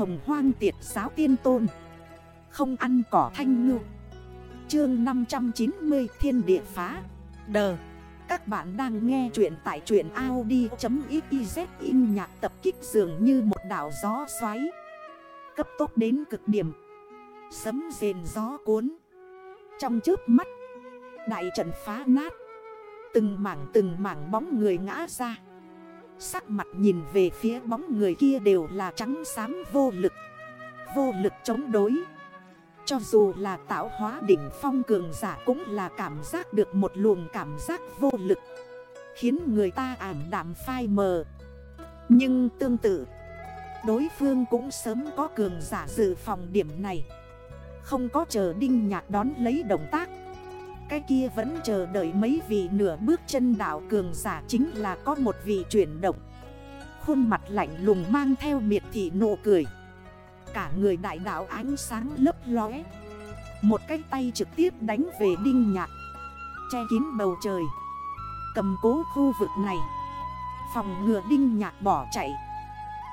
hồng hoang tiệt giáo tiên tôn. Không ăn cỏ thanh ngư. Chương 590 Thiên địa phá. Đờ Các bạn đang nghe chuyện tại truyện Audi.xyz in nhạc tập kích dường như một đảo gió xoáy. Cấp tốc đến cực điểm. Sấm rền gió cuốn. Trong trước mắt, Đại trận phá nát. Từng mảng từng mảng bóng người ngã ra. Sắc mặt nhìn về phía bóng người kia đều là trắng xám vô lực. Vô lực chống đối. Cho dù là tạo hóa đỉnh phong cường giả cũng là cảm giác được một luồng cảm giác vô lực. Khiến người ta ảm đạm phai mờ. Nhưng tương tự, Đối phương cũng sớm có cường giả dự phòng điểm này. Không có chờ đinh nhạc đón lấy động tác cái kia vẫn chờ đợi mấy vị nửa bước chân đảo cường giả chính là có một vị chuyển động. Khuôn mặt lạnh lùng mang theo miệt thị nụ cười. Cả người đại đảo ánh sáng lấp lóe. Một cái tay trực tiếp đánh về đinh nhạc. Che kín bầu trời. Cầm cố khu vực này. Phòng ngừa đinh nhạc bỏ chạy.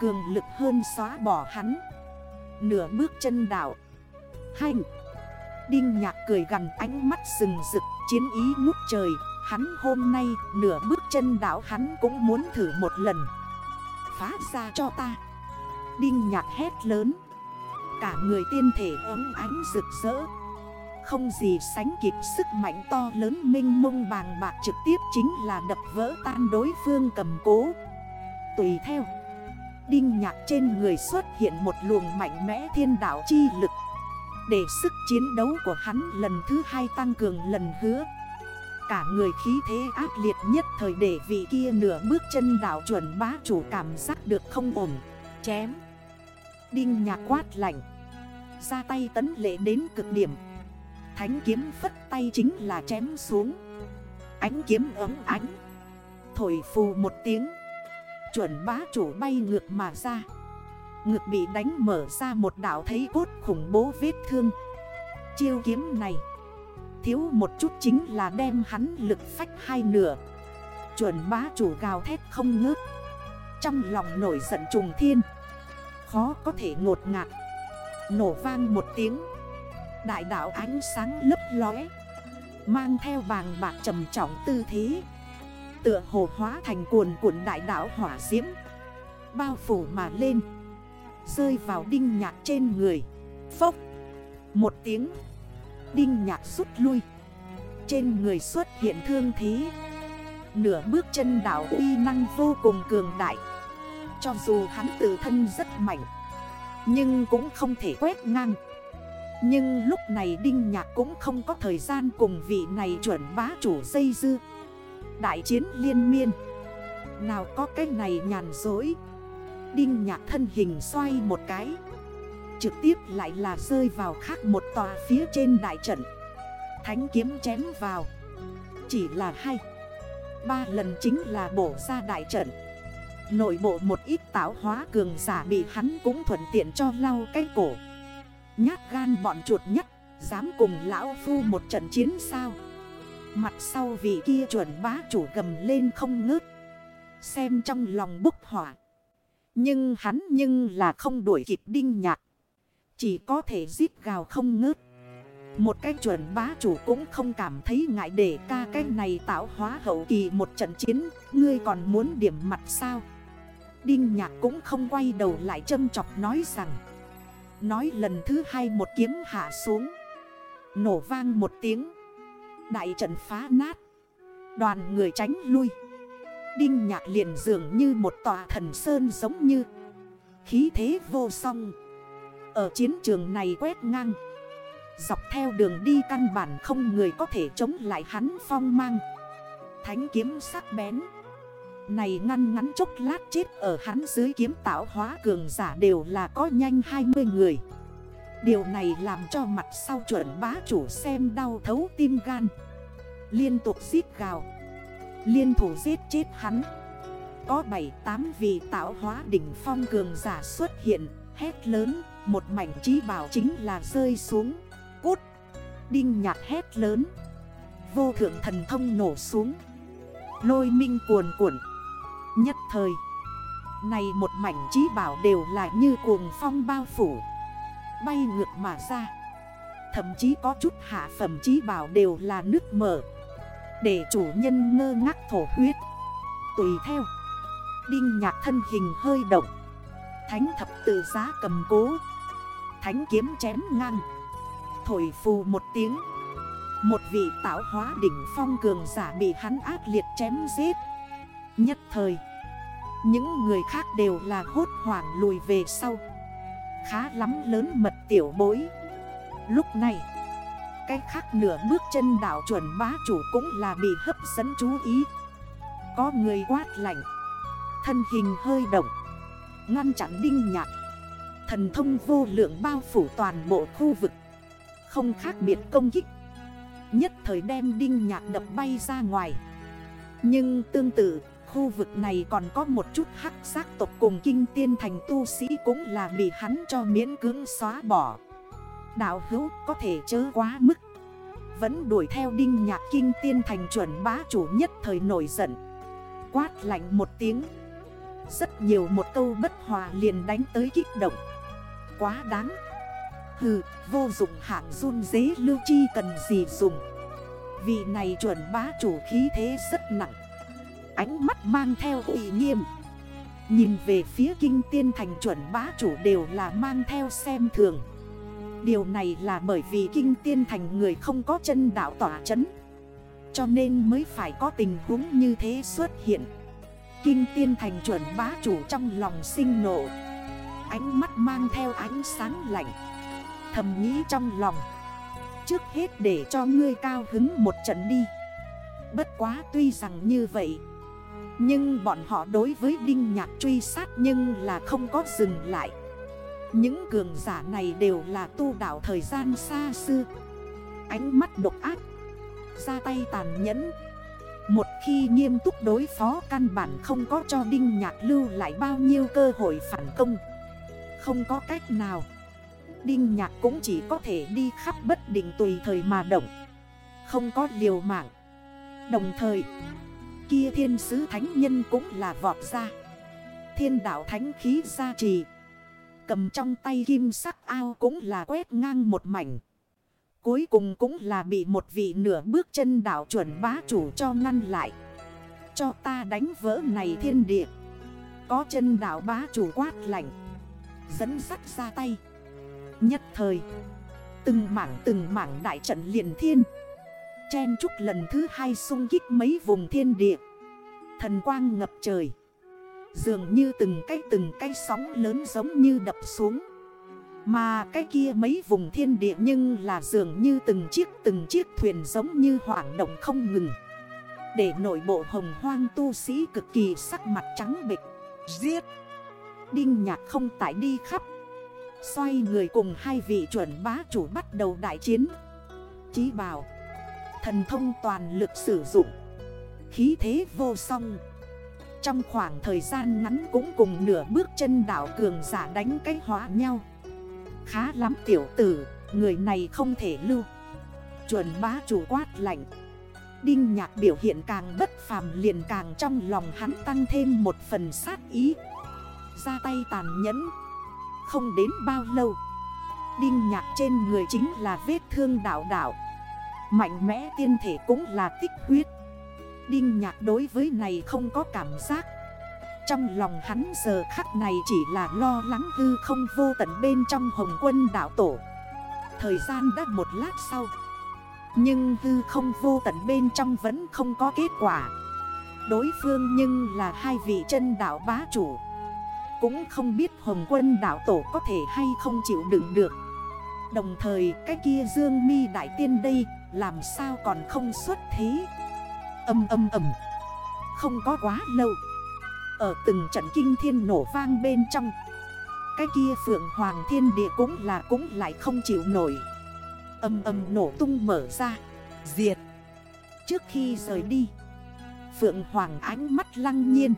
Cường lực hơn xóa bỏ hắn. Nửa bước chân đảo Hành. Đinh nhạc cười gần ánh mắt rừng rực Chiến ý ngút trời. Hắn hôm nay, nửa bước chân đảo hắn cũng muốn thử một lần. Phá ra cho ta. Đinh nhạc hét lớn. Cả người tiên thể ấm ánh rực rỡ. Không gì sánh kịp sức mạnh to lớn minh mông bàng bạc trực tiếp chính là đập vỡ tan đối phương cầm cố. Tùy theo, Đinh nhạc trên người xuất hiện một luồng mạnh mẽ thiên đảo chi lực để sức chiến đấu của hắn lần thứ hai tăng cường lần hứa. Cả người khí thế ác liệt nhất thời để vị kia nửa bước chân đảo chuẩn bá chủ cảm giác được không ổn, Chém. Đinh nhạc quát lạnh, Ra tay tấn lệ đến cực điểm. Thánh kiếm phất tay chính là chém xuống. Ánh kiếm ấm ánh, Thổi phù một tiếng. Chuẩn bá chủ bay ngược mà ra. Ngực bị đánh mở ra một đảo thấy cốt khủng bố vết thương. Chiêu kiếm này, Thiếu một chút chính là đem hắn lực phách hai nửa. Chuẩn bá chủ gào thét không ngớt. Trong lòng nổi giận trùng thiên, Khó có thể ngột ngạt. Nổ vang một tiếng, Đại đảo ánh sáng lấp lóe, Mang theo vàng bạc trầm trọng tư thế, Tựa hồ hóa thành cuồn cuộn đại đảo hỏa diễm, Bao phủ mà lên. Rơi vào đinh nhạc trên người. Phốc. Một tiếng. Đinh nhạc rút lui. Trên người xuất hiện thương thế. Nửa bước chân đảo uy năng vô cùng cường đại. Cho dù hắn tự thân rất mạnh, Nhưng cũng không thể quét ngang. Nhưng lúc này Đinh Nhạc cũng không có thời gian cùng vị này chuẩn bá chủ dây dư. Đại chiến liên miên. Nào có cái này nhàn dối Đinh nhạc thân hình xoay một cái. Trực tiếp lại là rơi vào khác một tòa phía trên đại trận. Thánh kiếm chém vào. Chỉ là hai, Ba lần chính là bổ ra đại trận. Nội bộ một ít táo hóa cường giả bị hắn cũng thuận tiện cho lau cái cổ. Nhát gan bọn chuột nhất, Dám cùng lão phu một trận chiến sao? Mặt sau vị kia chuẩn bá chủ gầm lên không ngớt. Xem trong lòng bốc hỏa nhưng hắn nhưng là không đuổi kịp đinh nhạc. Chỉ có thể giết gào không ngớt. Một cái chuẩn bá chủ cũng không cảm thấy ngại để ca cái này tạo hóa hậu kỳ một trận chiến. Ngươi còn muốn điểm mặt sao? Đinh nhạc cũng không quay đầu lại châm chọc nói rằng. Nói lần thứ hai một kiếm hạ xuống. Nổ vang một tiếng. Đại trận phá nát. Đoàn người tránh lui. Đinh nhạc liền dường như một tòa thần sơn giống như. Khí thế vô song. Ở chiến trường này quét ngang. Dọc theo đường đi căn bản không người có thể chống lại hắn phong mang. Thánh kiếm sắc bén. Này ngăn ngắn chốc lát chết ở hắn dưới kiếm tạo hóa cường giả đều là có nhanh 20 người. Điều này làm cho mặt sau chuẩn bá chủ xem đau thấu tim gan. Liên tục giết gào. Liên thủ giết chết hắn. Có 7-8 vị tạo hóa đỉnh phong cường giả xuất hiện, Hét lớn, Một mảnh trí bảo chính là rơi xuống. Cút! Đinh nhạc hét lớn. Vô thượng thần thông nổ xuống. Lôi minh cuồn cuộn. Nhất thời, Này một mảnh trí bảo đều là như cuồng phong bao phủ. Bay ngược mà ra. Thậm chí có chút hạ phẩm trí bảo đều là nước mở. Để chủ nhân ngơ ngác thổ huyết. Tùy theo. Đinh nhạc thân hình hơi động. Thánh thập tự giá cầm cố. Thánh kiếm chém ngang. Thổi phù một tiếng. Một vị tạo hóa đỉnh phong cường giả bị hắn ác liệt chém giết. Nhất thời, Những người khác đều là hốt hoảng lùi về sau. Khá lắm lớn mật tiểu bối. Lúc này cách khác nửa bước chân đảo chuẩn bá chủ cũng là bị hấp dẫn chú ý. Có người quát lạnh. Thân hình hơi động. Ngăn chặn đinh nhạc. Thần thông vô lượng bao phủ toàn bộ khu vực. Không khác biệt công kích. Nhất thời đem đinh nhạc đập bay ra ngoài. Nhưng tương tự, khu vực này còn có một chút hắc giác tộc cùng kinh tiên thành tu sĩ cũng là bị hắn cho miễn cưỡng xóa bỏ. Đạo hữu có thể chớ quá mức. Vẫn đuổi theo đinh nhạc kinh tiên thành chuẩn bá chủ nhất thời nổi giận. Quát lạnh một tiếng. Rất nhiều một câu bất hòa liền đánh tới kích động. Quá đáng. Hừ, vô dụng hạng run dế lưu chi cần gì dùng. Vị này chuẩn bá chủ khí thế rất nặng. Ánh mắt mang theo ủy nghiêm. Nhìn về phía kinh tiên thành chuẩn bá chủ đều là mang theo xem thường. Điều này là bởi vì kinh tiên thành người không có chân đảo tỏa chấn. Cho nên mới phải có tình huống như thế xuất hiện. Kinh tiên thành chuẩn bá chủ trong lòng sinh nộ. Ánh mắt mang theo ánh sáng lạnh. Thầm nghĩ trong lòng. Trước hết để cho ngươi cao hứng một trận đi. Bất quá tuy rằng như vậy. Nhưng bọn họ đối với Đinh Nhạc truy sát nhưng là không có dừng lại. Những cường giả này đều là tu đạo thời gian xa xưa. Ánh mắt độc ác, Ra tay tàn nhẫn. Một khi nghiêm túc đối phó, căn bản không có cho Đinh Nhạc lưu lại bao nhiêu cơ hội phản công. Không có cách nào. Đinh Nhạc cũng chỉ có thể đi khắp bất định tùy thời mà động. Không có liều mạng. Đồng thời, Kia thiên sứ thánh nhân cũng là vọt ra. Thiên đạo thánh khí gia trì. Cầm trong tay kim sắc ao cũng là quét ngang một mảnh. Cuối cùng cũng là bị một vị nửa bước chân đảo chuẩn bá chủ cho ngăn lại. Cho ta đánh vỡ này thiên địa. Có chân đảo bá chủ quát lạnh. Dẫn sắt ra tay. Nhất thời, Từng mảng từng mảng đại trận liền thiên. Chen chúc lần thứ hai sung kích mấy vùng thiên địa. Thần quang ngập trời. Dường như từng cái từng cái sóng lớn giống như đập xuống. Mà cái kia mấy vùng thiên địa nhưng là dường như từng chiếc từng chiếc thuyền giống như hoảng động không ngừng. Để nội bộ hồng hoang tu sĩ cực kỳ sắc mặt trắng bịch Giết! Đinh nhạc không tải đi khắp. Xoay người cùng hai vị chuẩn bá chủ bắt đầu đại chiến. Chí bảo, Thần thông toàn lực sử dụng. Khí thế vô song. Trong khoảng thời gian ngắn cũng cùng nửa bước chân đảo cường giả đánh cách hóa nhau. Khá lắm tiểu tử, Người này không thể lưu. Chuẩn bá chủ quát lạnh. Đinh nhạc biểu hiện càng bất phàm liền càng trong lòng hắn tăng thêm một phần sát ý. Ra tay tàn nhẫn. Không đến bao lâu, Đinh nhạc trên người chính là vết thương đảo đảo. Mạnh mẽ tiên thể cũng là tích huyết. Đinh nhạc đối với này không có cảm giác. Trong lòng hắn giờ khắc này chỉ là lo lắng hư không vô tận bên trong hồng quân đảo tổ. Thời gian đã một lát sau. Nhưng hư không vô tận bên trong vẫn không có kết quả. Đối phương nhưng là hai vị chân đảo bá chủ. Cũng không biết hồng quân đảo tổ có thể hay không chịu đựng được. Đồng thời, cái kia dương mi đại tiên đây, làm sao còn không xuất thế? Âm âm âm Không có quá lâu. Ở từng trận kinh thiên nổ vang bên trong, Cái kia phượng hoàng thiên địa cũng là cũng lại không chịu nổi. Âm âm nổ tung mở ra. Diệt. Trước khi rời đi, Phượng hoàng ánh mắt lăng nhiên.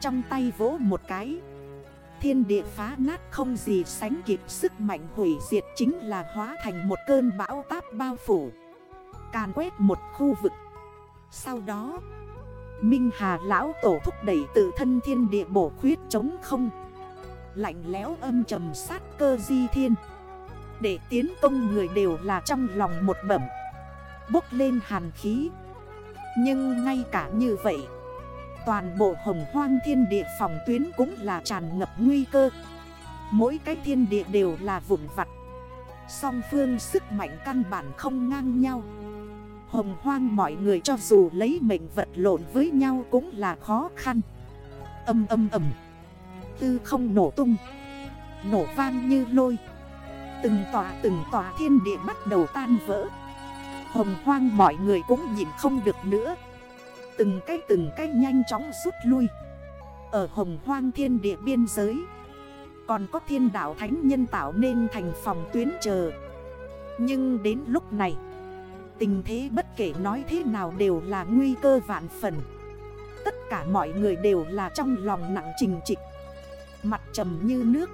Trong tay vỗ một cái. Thiên địa phá nát không gì sánh kịp sức mạnh hủy diệt chính là hóa thành một cơn bão táp bao phủ. Càn quét một khu vực sau đó, Minh Hà lão tổ thúc đẩy tự thân thiên địa bổ khuyết chống không. Lạnh lẽo âm trầm sát cơ di thiên. Để tiến công người đều là trong lòng một bẩm. Bốc lên hàn khí. Nhưng ngay cả như vậy, Toàn bộ hồng hoang thiên địa phòng tuyến cũng là tràn ngập nguy cơ. Mỗi cái thiên địa đều là vụn vặt. Song phương sức mạnh căn bản không ngang nhau. Hồng hoang mọi người cho dù lấy mệnh vật lộn với nhau cũng là khó khăn. Âm âm ầm Tư không nổ tung. Nổ vang như lôi. Từng tòa từng tòa thiên địa bắt đầu tan vỡ. Hồng hoang mọi người cũng nhìn không được nữa. Từng cái từng cái nhanh chóng rút lui. Ở hồng hoang thiên địa biên giới, Còn có thiên đạo thánh nhân tạo nên thành phòng tuyến chờ. Nhưng đến lúc này Tình thế bất kể nói thế nào đều là nguy cơ vạn phần. Tất cả mọi người đều là trong lòng nặng trình trịch. Mặt trầm như nước.